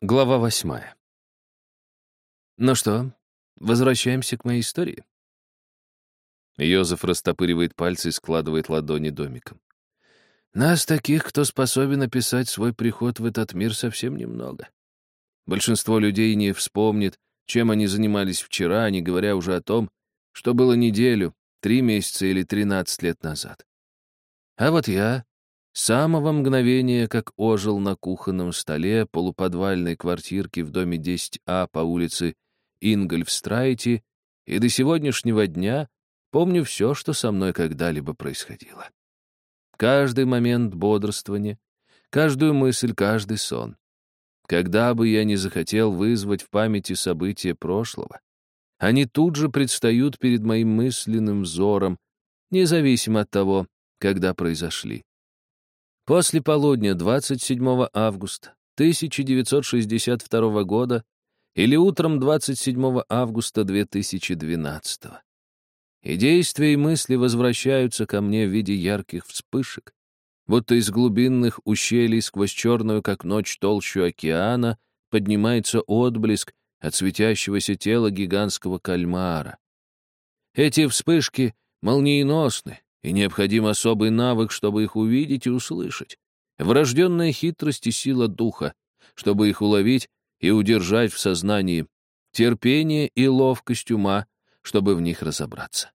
Глава восьмая. Ну что, возвращаемся к моей истории? Йозеф растопыривает пальцы и складывает ладони домиком. Нас таких, кто способен описать свой приход в этот мир, совсем немного. Большинство людей не вспомнит, чем они занимались вчера, не говоря уже о том, что было неделю, три месяца или тринадцать лет назад. А вот я с самого мгновения, как ожил на кухонном столе полуподвальной квартирки в доме 10А по улице Ингольфстрайте, и до сегодняшнего дня помню все, что со мной когда-либо происходило. Каждый момент бодрствования, каждую мысль, каждый сон. Когда бы я ни захотел вызвать в памяти события прошлого, они тут же предстают перед моим мысленным взором, независимо от того, когда произошли. После полудня 27 августа 1962 года или утром 27 августа 2012. И действия и мысли возвращаются ко мне в виде ярких вспышек, будто из глубинных ущелий сквозь черную, как ночь, толщу океана поднимается отблеск от светящегося тела гигантского кальмара. Эти вспышки молниеносны, и необходим особый навык, чтобы их увидеть и услышать. Врожденная хитрость и сила духа, чтобы их уловить и удержать в сознании, терпение и ловкость ума, чтобы в них разобраться.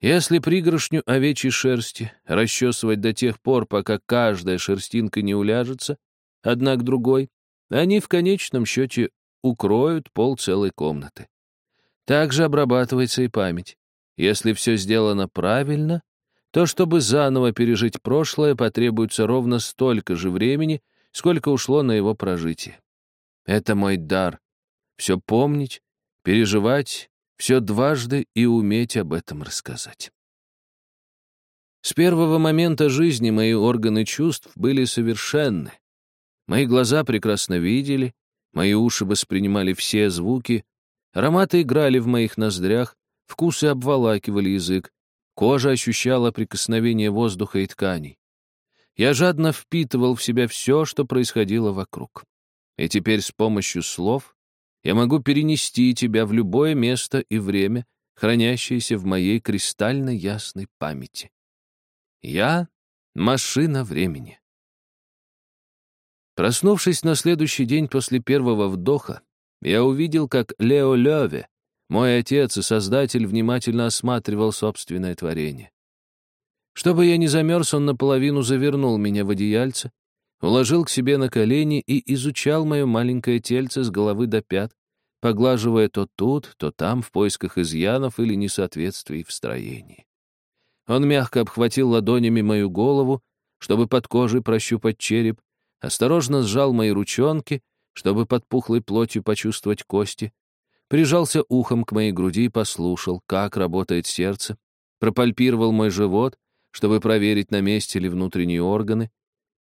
Если пригоршню овечьей шерсти расчесывать до тех пор, пока каждая шерстинка не уляжется, одна к другой, они в конечном счете укроют пол целой комнаты. Также обрабатывается и память. Если все сделано правильно, то чтобы заново пережить прошлое, потребуется ровно столько же времени, сколько ушло на его прожитие. Это мой дар. Все помнить, переживать, все дважды и уметь об этом рассказать. С первого момента жизни мои органы чувств были совершенны. Мои глаза прекрасно видели, мои уши воспринимали все звуки, ароматы играли в моих ноздрях, Вкусы обволакивали язык, кожа ощущала прикосновение воздуха и тканей. Я жадно впитывал в себя все, что происходило вокруг. И теперь с помощью слов я могу перенести тебя в любое место и время, хранящееся в моей кристально ясной памяти. Я — машина времени. Проснувшись на следующий день после первого вдоха, я увидел, как Лео Леве мой отец и Создатель внимательно осматривал собственное творение. Чтобы я не замерз, он наполовину завернул меня в одеяльце, уложил к себе на колени и изучал мое маленькое тельце с головы до пят, поглаживая то тут, то там в поисках изъянов или несоответствий в строении. Он мягко обхватил ладонями мою голову, чтобы под кожей прощупать череп, осторожно сжал мои ручонки, чтобы под пухлой плотью почувствовать кости, прижался ухом к моей груди и послушал, как работает сердце, пропальпировал мой живот, чтобы проверить, на месте ли внутренние органы,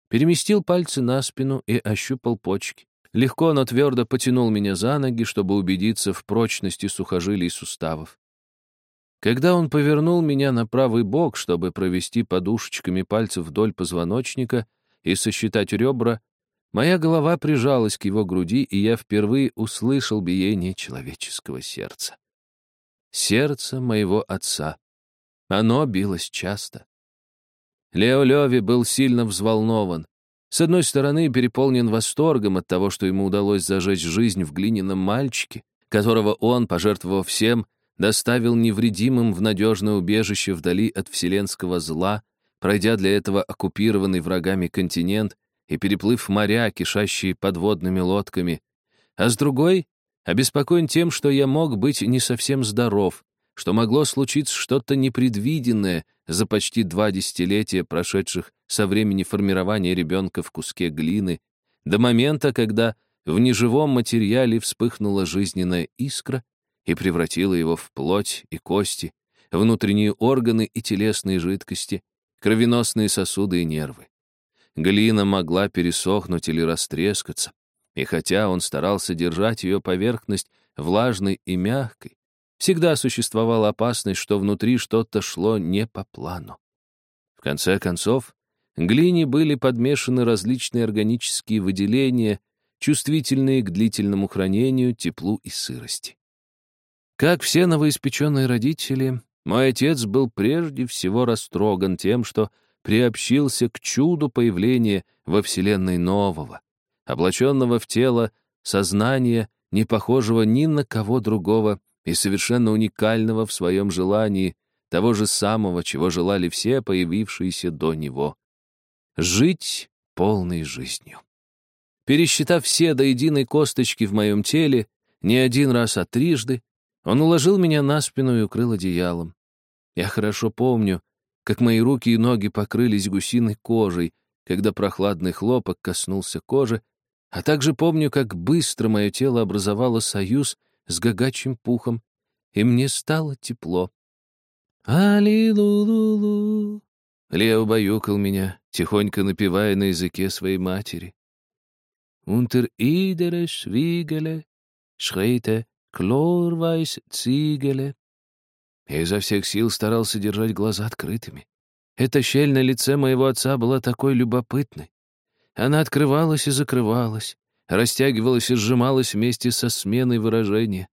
переместил пальцы на спину и ощупал почки. Легко, но твердо потянул меня за ноги, чтобы убедиться в прочности сухожилий и суставов. Когда он повернул меня на правый бок, чтобы провести подушечками пальцев вдоль позвоночника и сосчитать ребра, Моя голова прижалась к его груди, и я впервые услышал биение человеческого сердца. Сердце моего отца. Оно билось часто. Лео Леви был сильно взволнован. С одной стороны, переполнен восторгом от того, что ему удалось зажечь жизнь в глиняном мальчике, которого он, пожертвовав всем, доставил невредимым в надежное убежище вдали от вселенского зла, пройдя для этого оккупированный врагами континент и переплыв моря, кишащие подводными лодками, а с другой — обеспокоен тем, что я мог быть не совсем здоров, что могло случиться что-то непредвиденное за почти два десятилетия, прошедших со времени формирования ребенка в куске глины, до момента, когда в неживом материале вспыхнула жизненная искра и превратила его в плоть и кости, внутренние органы и телесные жидкости, кровеносные сосуды и нервы. Глина могла пересохнуть или растрескаться, и хотя он старался держать ее поверхность влажной и мягкой, всегда существовала опасность, что внутри что-то шло не по плану. В конце концов, глине были подмешаны различные органические выделения, чувствительные к длительному хранению, теплу и сырости. Как все новоиспеченные родители, мой отец был прежде всего растроган тем, что приобщился к чуду появления во Вселенной нового, облаченного в тело сознания, не похожего ни на кого другого и совершенно уникального в своем желании, того же самого, чего желали все появившиеся до него. Жить полной жизнью. Пересчитав все до единой косточки в моем теле, не один раз, а трижды, он уложил меня на спину и укрыл одеялом. Я хорошо помню, как мои руки и ноги покрылись гусиной кожей, когда прохладный хлопок коснулся кожи, а также помню, как быстро мое тело образовало союз с гагачим пухом, и мне стало тепло. «Али-лу-лу-лу!» Лео баюкал меня, тихонько напевая на языке своей матери. «Унтер идере швигеле, шрейте клорвайс цигеле». Я изо всех сил старался держать глаза открытыми. Эта щель на лице моего отца была такой любопытной. Она открывалась и закрывалась, растягивалась и сжималась вместе со сменой выражения.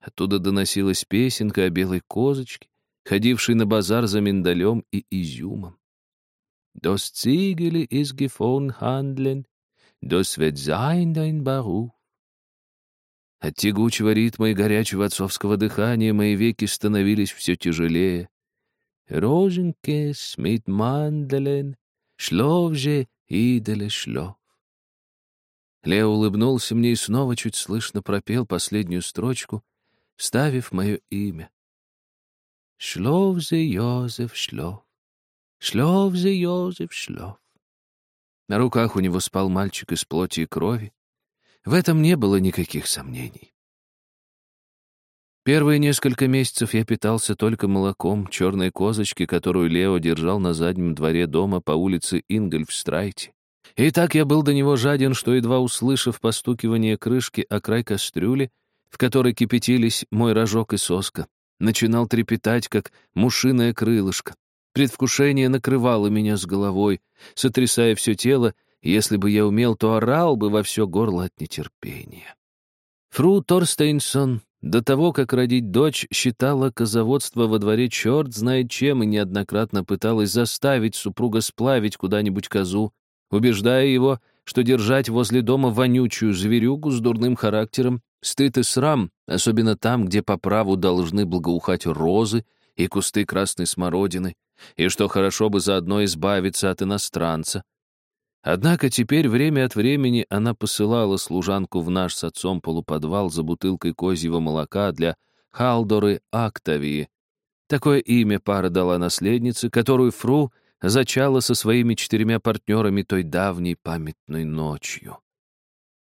Оттуда доносилась песенка о белой козочке, ходившей на базар за миндалем и изюмом. «Das Ziegele ist gefahren handeln, das wird sein dein Beruf». От тягучего ритма и горячего отцовского дыхания мои веки становились все тяжелее. «Розенкес mit Mandeln, шлов же Иделе шлёв. Лео улыбнулся мне и снова чуть слышно пропел последнюю строчку, вставив мое имя. Шлов зе Йозеф шлов, шлов зе Йозеф шлов. На руках у него спал мальчик из плоти и крови. В этом не было никаких сомнений. Первые несколько месяцев я питался только молоком черной козочки, которую Лео держал на заднем дворе дома по улице Ингольфстрайте. И так я был до него жаден, что, едва услышав постукивание крышки о край кастрюли, в которой кипятились мой рожок и соска, начинал трепетать, как мушиное крылышко. Предвкушение накрывало меня с головой, сотрясая все тело, если бы я умел, то орал бы во все горло от нетерпения. Фру Торстейнсон до того, как родить дочь, считала козоводство во дворе черт знает чем и неоднократно пыталась заставить супруга сплавить куда-нибудь козу, убеждая его, что держать возле дома вонючую зверюгу с дурным характером стыд и срам, особенно там, где по праву должны благоухать розы и кусты красной смородины, и что хорошо бы заодно избавиться от иностранца. Однако теперь время от времени она посылала служанку в наш с отцом полуподвал за бутылкой козьего молока для Халдоры Актавии. Такое имя пара дала наследнице, которую Фру зачала со своими четырьмя партнерами той давней памятной ночью.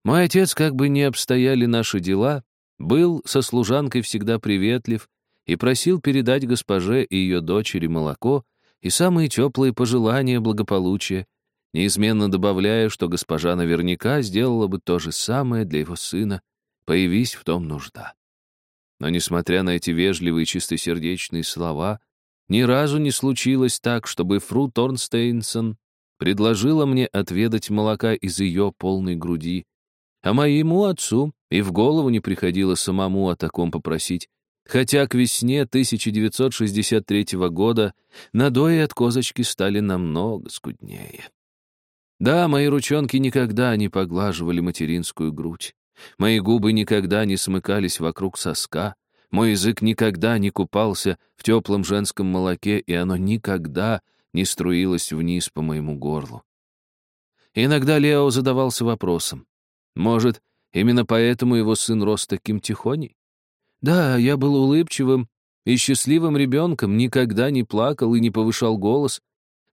Мой отец, как бы не обстояли наши дела, был со служанкой всегда приветлив и просил передать госпоже и ее дочери молоко и самые теплые пожелания благополучия, неизменно добавляя, что госпожа наверняка сделала бы то же самое для его сына, появись в том нужда. Но, несмотря на эти вежливые чистосердечные слова, ни разу не случилось так, чтобы Фру Торнстейнсон предложила мне отведать молока из ее полной груди, а моему отцу и в голову не приходило самому о таком попросить, хотя к весне 1963 года надои от козочки стали намного скуднее. Да, мои ручонки никогда не поглаживали материнскую грудь. Мои губы никогда не смыкались вокруг соска. Мой язык никогда не купался в теплом женском молоке, и оно никогда не струилось вниз по моему горлу. Иногда Лео задавался вопросом. Может, именно поэтому его сын рос таким тихоней? Да, я был улыбчивым и счастливым ребенком, никогда не плакал и не повышал голос,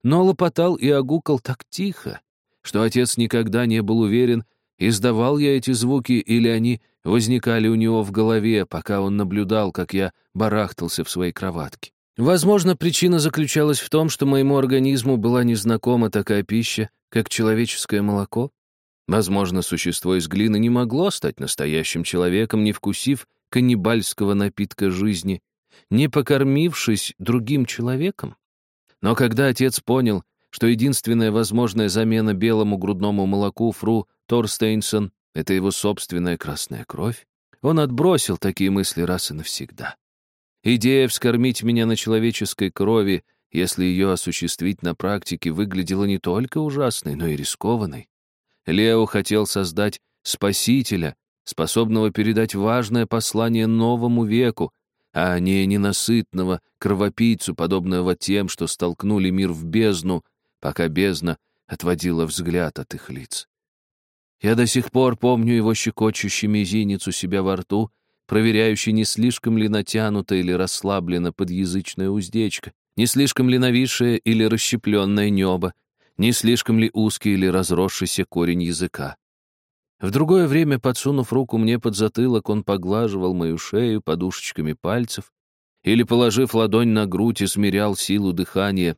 но лопотал и огукал так тихо, что отец никогда не был уверен, издавал я эти звуки или они возникали у него в голове, пока он наблюдал, как я барахтался в своей кроватке. Возможно, причина заключалась в том, что моему организму была незнакома такая пища, как человеческое молоко. Возможно, существо из глины не могло стать настоящим человеком, не вкусив каннибальского напитка жизни, не покормившись другим человеком. Но когда отец понял, что единственная возможная замена белому грудному молоку Фру Торстейнсон Это его собственная красная кровь? Он отбросил такие мысли раз и навсегда. Идея вскормить меня на человеческой крови, если ее осуществить на практике, выглядела не только ужасной, но и рискованной. Лео хотел создать спасителя, способного передать важное послание новому веку, а не ненасытного кровопийцу, подобного тем, что столкнули мир в бездну, пока бездна отводила взгляд от их лиц. Я до сих пор помню его щекочущий мизинец у себя во рту, проверяющий, не слишком ли натянута или расслаблена подъязычная уздечка, не слишком ли нависшее или расщепленное небо, не слишком ли узкий или разросшийся корень языка. В другое время, подсунув руку мне под затылок, он поглаживал мою шею подушечками пальцев или, положив ладонь на грудь, измерял силу дыхания.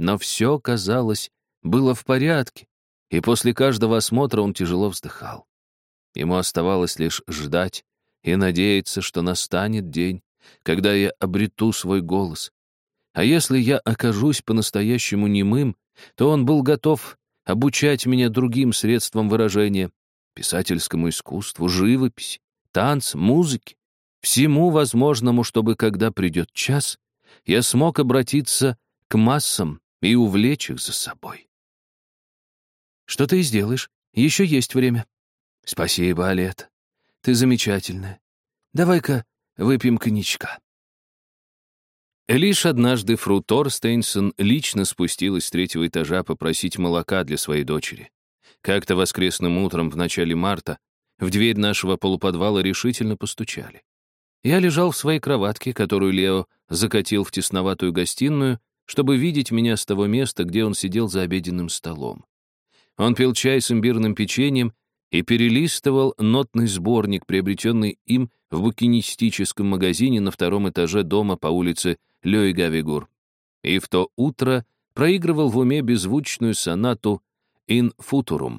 Но все, казалось, было в порядке, и после каждого осмотра он тяжело вздыхал. Ему оставалось лишь ждать и надеяться, что настанет день, когда я обрету свой голос. А если я окажусь по-настоящему немым, то он был готов обучать меня другим средствам выражения, писательскому искусству, живописи, танцам, музыке, всему возможному, чтобы, когда придет час, я смог обратиться к массам и увлечь их за собой. Что ты сделаешь? Еще есть время. Спасибо, Алет. Ты замечательная. Давай-ка выпьем коньячка. Лишь однажды фру Торстейнсон лично спустилась с третьего этажа попросить молока для своей дочери. Как-то воскресным утром в начале марта в дверь нашего полуподвала решительно постучали. Я лежал в своей кроватке, которую Лео закатил в тесноватую гостиную, чтобы видеть меня с того места, где он сидел за обеденным столом. Он пил чай с имбирным печеньем и перелистывал нотный сборник, приобретенный им в букинистическом магазине на втором этаже дома по улице Лёйгавигур. И в то утро проигрывал в уме беззвучную сонату «In Futurum»,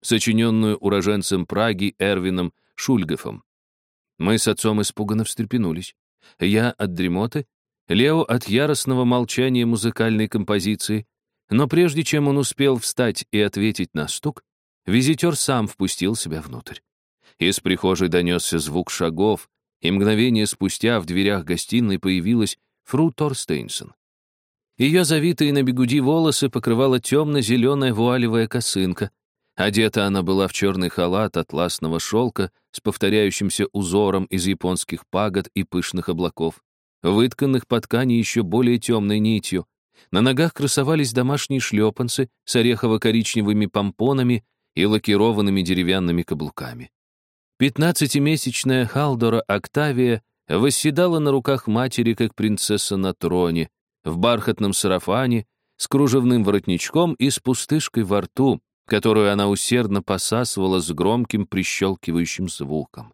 сочиненную уроженцем Праги Эрвином Шульгофом. Мы с отцом испуганно встрепенулись. Я от дремоты, Лео от яростного молчания музыкальной композиции, но прежде чем он успел встать и ответить на стук, визитер сам впустил себя внутрь. Из прихожей донесся звук шагов, и мгновение спустя в дверях гостиной появилась Фру Торстейнсон. Ее завитые на бегуди волосы покрывала темно-зеленая вуалевая косынка. Одета она была в черный халат атласного шелка с повторяющимся узором из японских пагод и пышных облаков, вытканных по ткани еще более темной нитью, на ногах красовались домашние шлепанцы с орехово-коричневыми помпонами и лакированными деревянными каблуками. Пятнадцатимесячная Халдора Октавия восседала на руках матери, как принцесса на троне, в бархатном сарафане, с кружевным воротничком и с пустышкой во рту, которую она усердно посасывала с громким прищелкивающим звуком.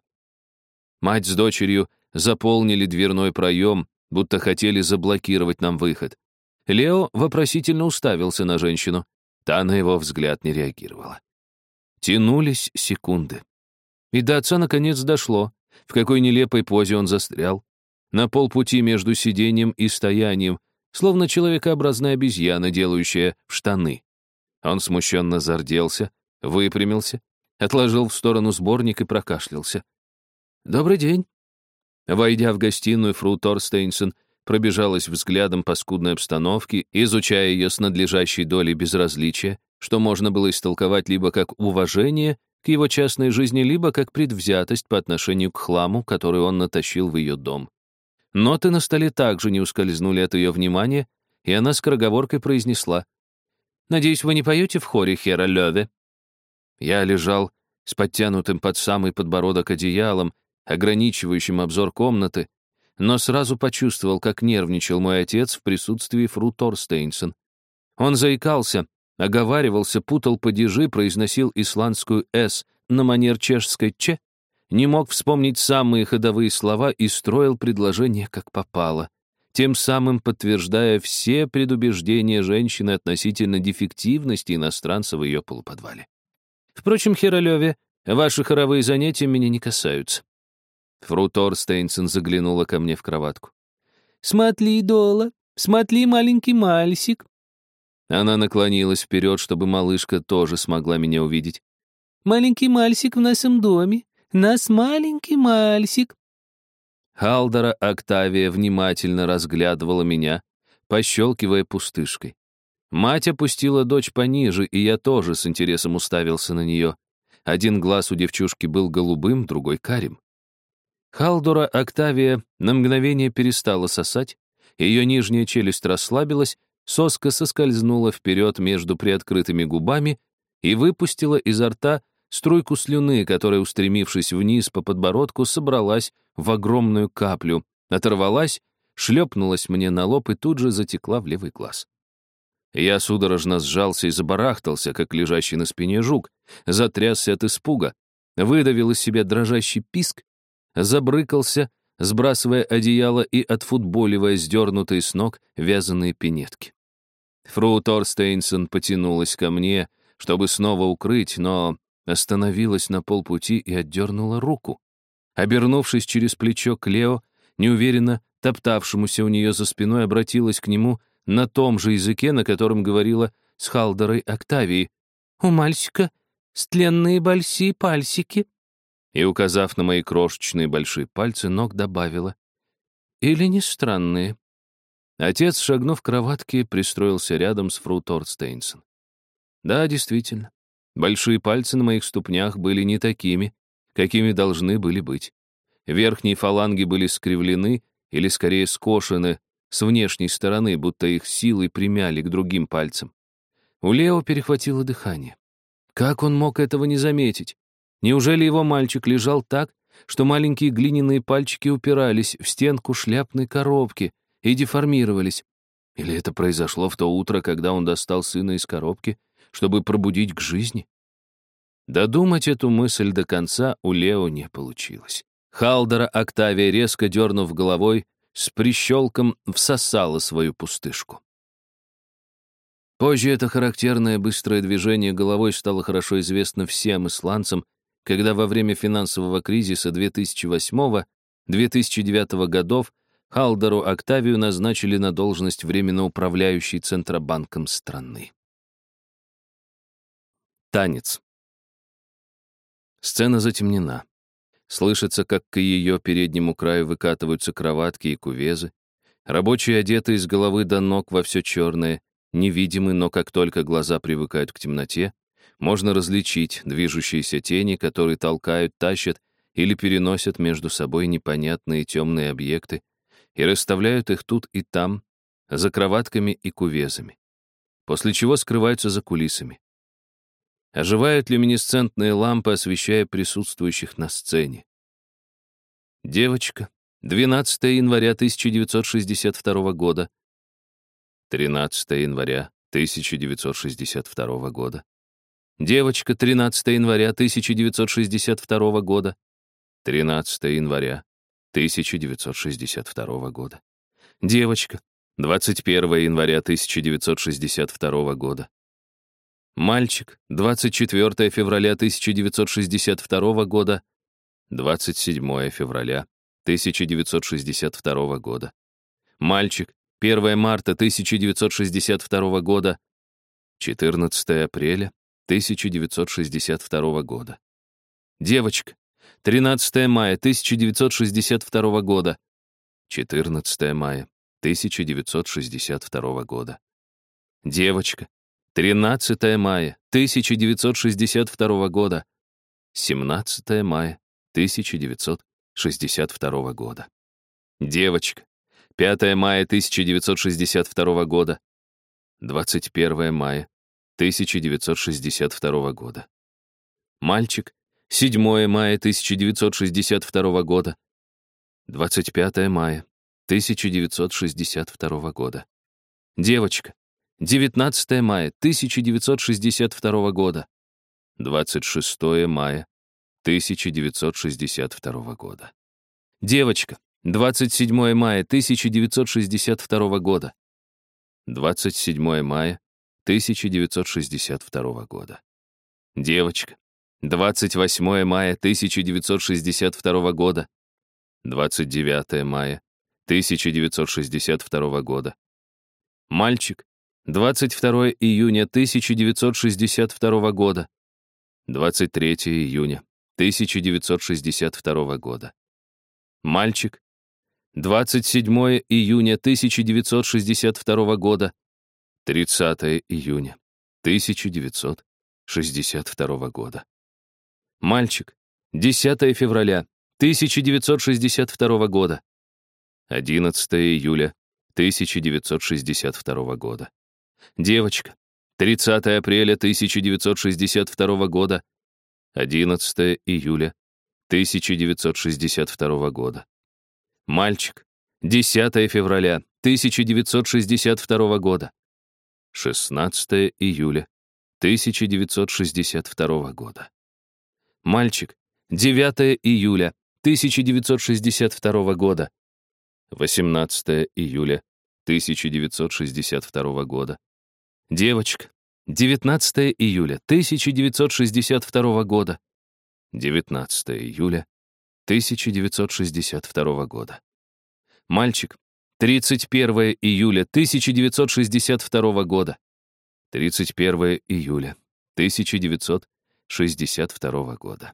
Мать с дочерью заполнили дверной проем, будто хотели заблокировать нам выход. Лео вопросительно уставился на женщину. Та на его взгляд не реагировала. Тянулись секунды. И до отца наконец дошло, в какой нелепой позе он застрял. На полпути между сидением и стоянием, словно человекообразная обезьяна, делающая штаны. Он смущенно зарделся, выпрямился, отложил в сторону сборник и прокашлялся. «Добрый день». Войдя в гостиную, фру Торстейнсон пробежалась взглядом по скудной обстановке, изучая ее с надлежащей долей безразличия, что можно было истолковать либо как уважение к его частной жизни, либо как предвзятость по отношению к хламу, который он натащил в ее дом. Ноты на столе также не ускользнули от ее внимания, и она скороговоркой произнесла «Надеюсь, вы не поете в хоре, Хера Лёве?» Я лежал с подтянутым под самый подбородок одеялом, ограничивающим обзор комнаты, но сразу почувствовал, как нервничал мой отец в присутствии фру Торстейнсон. Он заикался, оговаривался, путал падежи, произносил исландскую «с» на манер чешской «ч», не мог вспомнить самые ходовые слова и строил предложение как попало, тем самым подтверждая все предубеждения женщины относительно дефективности иностранца в ее полуподвале. Впрочем, Хералеве, ваши хоровые занятия меня не касаются. Фру Торстейнсен заглянула ко мне в кроватку. «Смотри, Дола, смотри, маленький мальчик». Она наклонилась вперед, чтобы малышка тоже смогла меня увидеть. Маленький мальчик в нашем доме. Нас маленький мальчик». Халдора Октавия внимательно разглядывала меня, пощелкивая пустышкой. Мать опустила дочь пониже, и я тоже с интересом уставился на нее. Один глаз у девчушки был голубым, другой — карим. Халдора Октавия на мгновение перестала сосать, ее нижняя челюсть расслабилась, соска соскользнула вперед между приоткрытыми губами и выпустила изо рта струйку слюны, которая, устремившись вниз по подбородку, собралась в огромную каплю, оторвалась, шлепнулась мне на лоб и тут же затекла в левый глаз. Я судорожно сжался и забарахтался, как лежащий на спине жук, затрясся от испуга, выдавил из себя дрожащий писк, забрыкался, сбрасывая одеяло и отфутболивая сдернутые с ног вязаные пинетки. Фру Торстейнсон потянулась ко мне, чтобы снова укрыть, но остановилась на полпути и отдернула руку. Обернувшись через плечо к Лео, неуверенно топтавшемуся у нее за спиной, обратилась к нему на том же языке, на котором говорила с Халдорой Октавией. «У мальчика стленные большие пальсики». И, указав на мои крошечные большие пальцы, ног добавила. «Или не странные». Отец, шагнув к кроватке, пристроился рядом с фру Торстейнсон. Да, действительно, большие пальцы на моих ступнях были не такими, какими должны были быть. Верхние фаланги были скривлены или, скорее, скошены с внешней стороны, будто их силой примяли к другим пальцам. У Лео перехватило дыхание. Как он мог этого не заметить? Неужели его мальчик лежал так, что маленькие глиняные пальчики упирались в стенку шляпной коробки и деформировались? Или это произошло в то утро, когда он достал сына из коробки, чтобы пробудить к жизни? Додумать эту мысль до конца у Лео не получилось. Халдера Октавия, резко дернув головой, с прищелком всосала свою пустышку. Позже это характерное быстрое движение головой стало хорошо известно всем исландцам, когда во время финансового кризиса 2008-2009 годов Халдеру Октавию назначили на должность временно управляющей Центробанком страны. Танец. Сцена затемнена. Слышится, как к ее переднему краю выкатываются кроватки и кувезы. Рабочие одеты из головы до ног во все черное, невидимы, но как только глаза привыкают к темноте, можно различить движущиеся тени, которые толкают, тащат или переносят между собой непонятные темные объекты и расставляют их тут и там, за кроватками и кувезами, после чего скрываются за кулисами. Оживают люминесцентные лампы, освещая присутствующих на сцене. Девочка. 12 января 1962 года. 13 января 1962 года. Девочка. 13 января 1962 года. 13 января 1962 года. Девочка. 21 января 1962 года. Мальчик, 24 февраля 1962 года, 27 февраля 1962 года. Мальчик, 1 марта 1962 года, 14 апреля 1962 года. Девочка, 13 мая 1962 года, 14 мая 1962 года. Девочка, 13 мая 1962 года. 17 мая 1962 года. Девочка. 5 мая 1962 года. 21 мая 1962 года. Мальчик. 7 мая 1962 года. 25 мая 1962 года. Девочка. 19 мая 1962 года. 26 мая 1962 года. Девочка. 27 мая 1962 года. 27 мая 1962 года. Девочка. 28 мая 1962 года. 29 мая 1962 года. Мальчик. 22 июня 1962 года. 23 июня 1962 года. Мальчик. 27 июня 1962 года. 30 июня 1962 года. Мальчик. 10 февраля 1962 года. 11 июля 1962 года. Девочка. 30 апреля 1962 года. 11 июля 1962 года. Мальчик. 10 февраля 1962 года. 16 июля 1962 года. Мальчик. 9 июля 1962 года. 18 июля 1962 года. Девочка. 19 июля 1962 года. 19 июля 1962 года. Мальчик. 31 июля 1962 года. 31 июля 1962 года.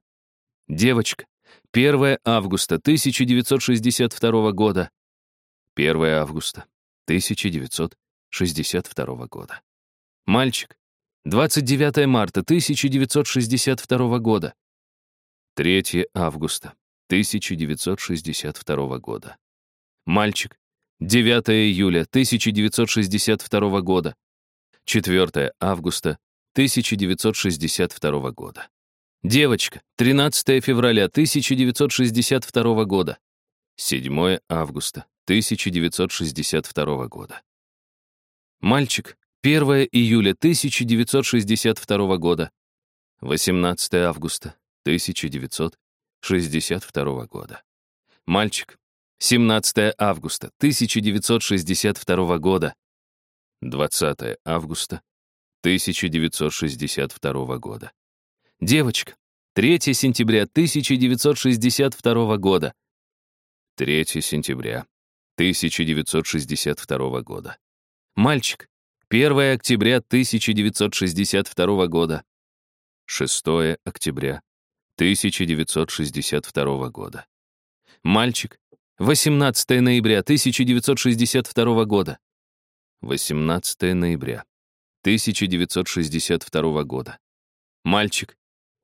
Девочка. 1 августа 1962 года. 1 августа 1962 года. Мальчик. 29 марта 1962 года. 3 августа 1962 года. Мальчик. 9 июля 1962 года. 4 августа 1962 года. Девочка. 13 февраля 1962 года. 7 августа 1962 года. Мальчик. 1 июля 1962 года. 18 августа 1962 года. Мальчик. 17 августа 1962 года. 20 августа 1962 года. Девочка. 3 сентября 1962 года. 3 сентября 1962 года. Мальчик. 1 октября 1962 года. 6 октября 1962 года. Мальчик. 18 ноября 1962 года. 18 ноября 1962 года. Мальчик.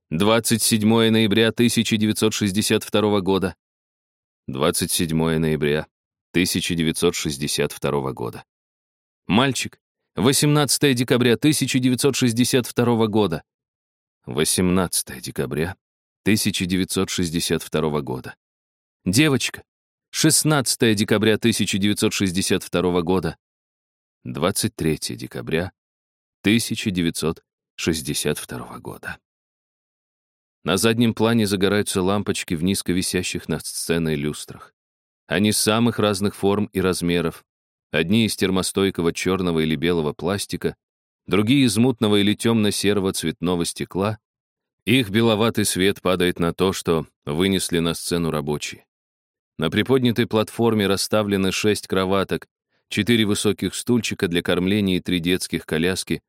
27 ноября 1962 года. 27 ноября 1962 года. Мальчик. 18 декабря 1962 года. 18 декабря 1962 года. Девочка. 16 декабря 1962 года. 23 декабря 1962 года. На заднем плане загораются лампочки в низко висящих над сценой люстрах. Они самых разных форм и размеров. Одни из термостойкого черного или белого пластика, другие из мутного или темно-серого цветного стекла. Их беловатый свет падает на то, что вынесли на сцену рабочие. На приподнятой платформе расставлены шесть кроваток, четыре высоких стульчика для кормления и три детских коляски.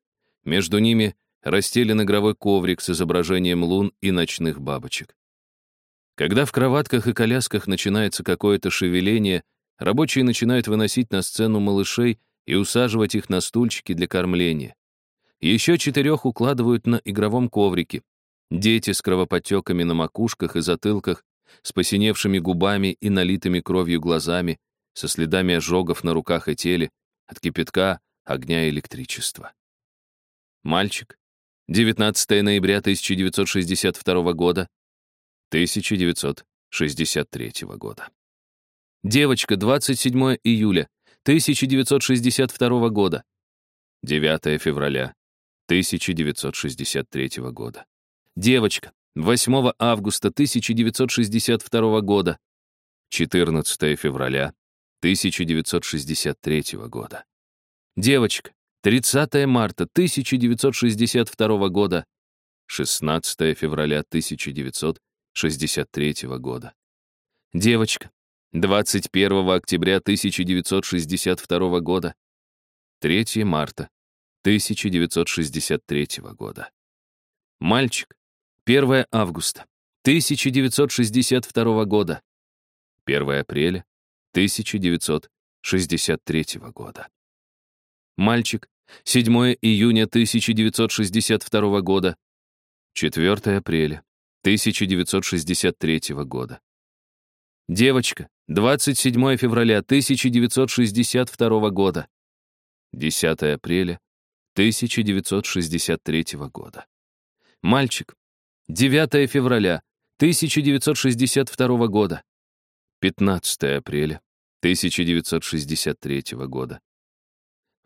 Между ними расстелен игровой коврик с изображением лун и ночных бабочек. Когда в кроватках и колясках начинается какое-то шевеление, рабочие начинают выносить на сцену малышей и усаживать их на стульчики для кормления. Еще четырех укладывают на игровом коврике. Дети с кровоподтеками на макушках и затылках с посиневшими губами и налитыми кровью глазами, со следами ожогов на руках и теле, от кипятка, огня и электричества. Мальчик. 19 ноября 1962 года. 1963 года. Девочка. 27 июля 1962 года. 9 февраля 1963 года. Девочка. 8 августа 1962 года, 14 февраля 1963 года. Девочка, 30 марта 1962 года, 16 февраля 1963 года. Девочка, 21 октября 1962 года, 3 марта 1963 года. Мальчик, 1 августа 1962 года. 1 апреля 1963 года. Мальчик. 7 июня 1962 года. 4 апреля 1963 года. Девочка. 27 февраля 1962 года. 10 апреля 1963 года. Мальчик. 9 февраля 1962 года. 15 апреля 1963 года.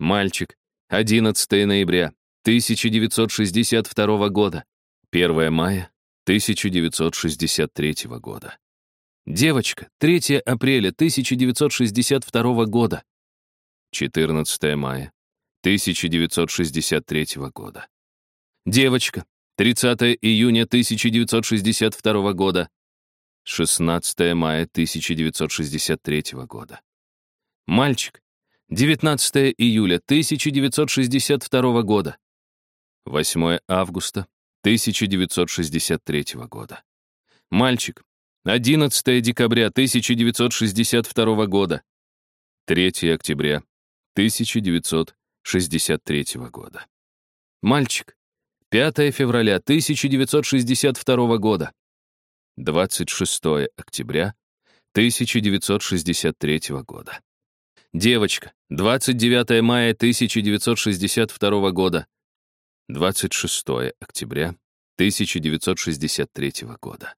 Мальчик. 11 ноября 1962 года. 1 мая 1963 года. Девочка. 3 апреля 1962 года. 14 мая 1963 года. Девочка. 30 июня 1962 года. 16 мая 1963 года. Мальчик. 19 июля 1962 года. 8 августа 1963 года. Мальчик. 11 декабря 1962 года. 3 октября 1963 года. Мальчик. 5 февраля 1962 года. 26 октября 1963 года. Девочка. 29 мая 1962 года. 26 октября 1963 года.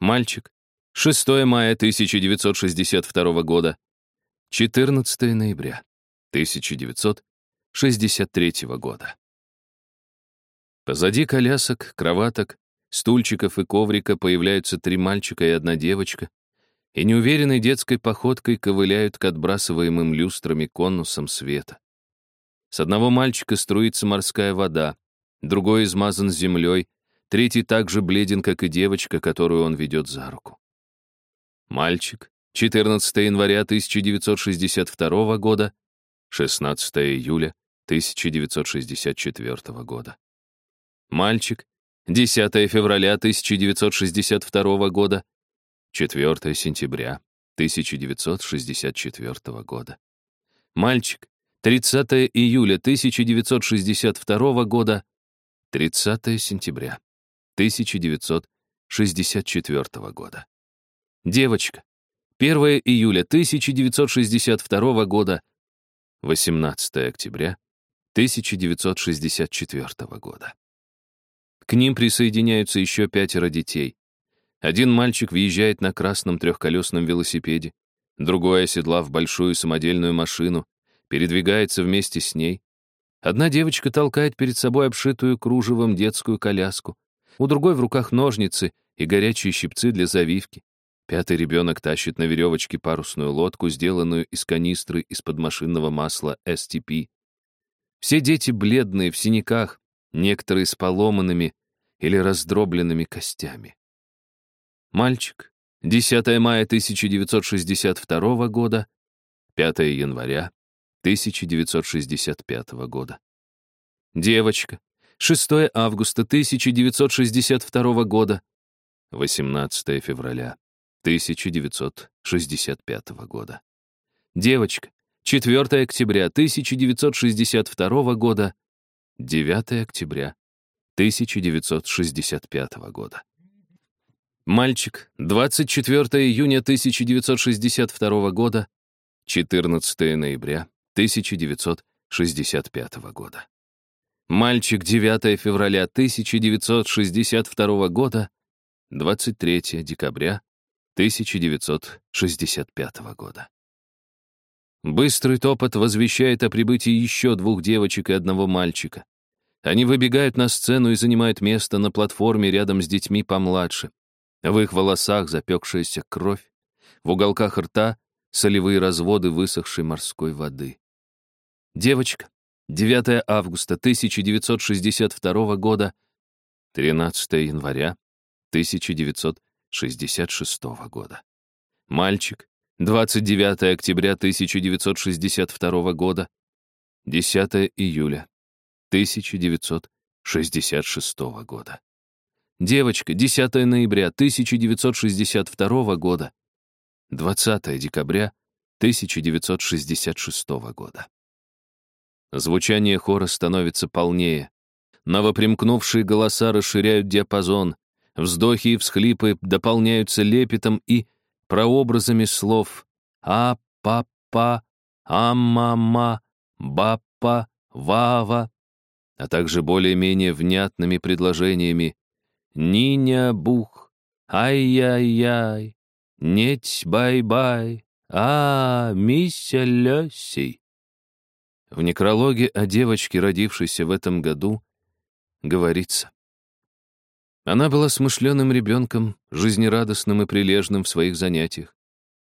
Мальчик. 6 мая 1962 года. 14 ноября 1963 года. Позади колясок, кроваток, стульчиков и коврика появляются три мальчика и одна девочка, и неуверенной детской походкой ковыляют к отбрасываемым люстрами конусам света. С одного мальчика струится морская вода, другой измазан землей, третий так же бледен, как и девочка, которую он ведет за руку. Мальчик, 14 января 1962 года, 16 июля 1964 года. Мальчик, 10 февраля 1962 года, 4 сентября 1964 года. Мальчик, 30 июля 1962 года, 30 сентября 1964 года. Девочка, 1 июля 1962 года, 18 октября 1964 года. К ним присоединяются еще пятеро детей. Один мальчик въезжает на красном трехколесном велосипеде, другой, оседлав большую самодельную машину, передвигается вместе с ней. Одна девочка толкает перед собой обшитую кружевом детскую коляску, у другой в руках ножницы и горячие щипцы для завивки. Пятый ребенок тащит на веревочке парусную лодку, сделанную из канистры из-под машинного масла STP. Все дети бледные, в синяках, некоторые с поломанными, или раздробленными костями. Мальчик. 10 мая 1962 года, 5 января 1965 года. Девочка. 6 августа 1962 года, 18 февраля 1965 года. Девочка. 4 октября 1962 года, 9 октября 1965 года. Мальчик, 24 июня 1962 года, 14 ноября 1965 года. Мальчик, 9 февраля 1962 года, 23 декабря 1965 года. Быстрый топот возвещает о прибытии еще двух девочек и одного мальчика. Они выбегают на сцену и занимают место на платформе рядом с детьми помладше. В их волосах запекшаяся кровь, в уголках рта солевые разводы высохшей морской воды. Девочка. 9 августа 1962 года, 13 января 1966 года. Мальчик. 29 октября 1962 года, 10 июля 1966 года. Девочка, 10 ноября 1962 года. 20 декабря 1966 года. Звучание хора становится полнее. Новопримкнувшие голоса расширяют диапазон. Вздохи и всхлипы дополняются лепетом и прообразами слов «а-па-па», «а-ма-ма», «ба-па», «ва-ва», а также более-менее внятными предложениями «ниня-бух», «ай-яй-яй», «неть бай-бай», «а, мися лёсей». В некрологе о девочке, родившейся в этом году, говорится. Она была смышленым ребенком, жизнерадостным и прилежным в своих занятиях.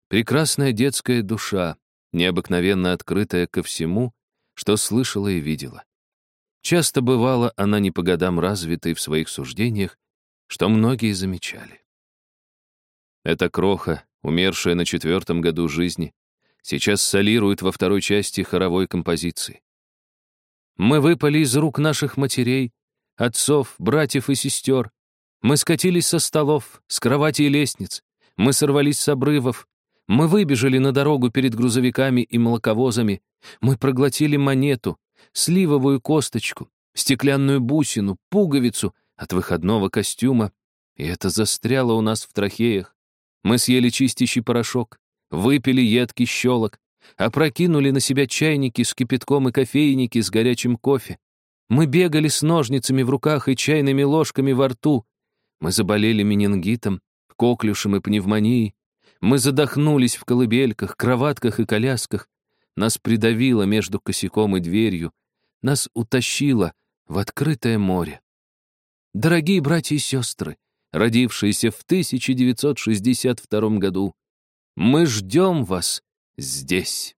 Прекрасная детская душа, необыкновенно открытая ко всему, что слышала и видела. Часто бывала она не по годам развитой в своих суждениях, что многие замечали. Эта кроха, умершая на четвертом году жизни, сейчас солирует во второй части хоровой композиции. Мы выпали из рук наших матерей, отцов, братьев и сестер. Мы скатились со столов, с кровати и лестниц. Мы сорвались с обрывов. Мы выбежали на дорогу перед грузовиками и молоковозами. Мы проглотили монету, сливовую косточку, стеклянную бусину, пуговицу от выходного костюма. И это застряло у нас в трахеях. Мы съели чистящий порошок, выпили едкий щелок, опрокинули на себя чайники с кипятком и кофейники с горячим кофе. Мы бегали с ножницами в руках и чайными ложками во рту. Мы заболели менингитом, коклюшем и пневмонией. Мы задохнулись в колыбельках, кроватках и колясках. Нас придавило между косяком и дверью. Нас утащило в открытое море. Дорогие братья и сестры, родившиеся в 1962 году, мы ждем вас здесь.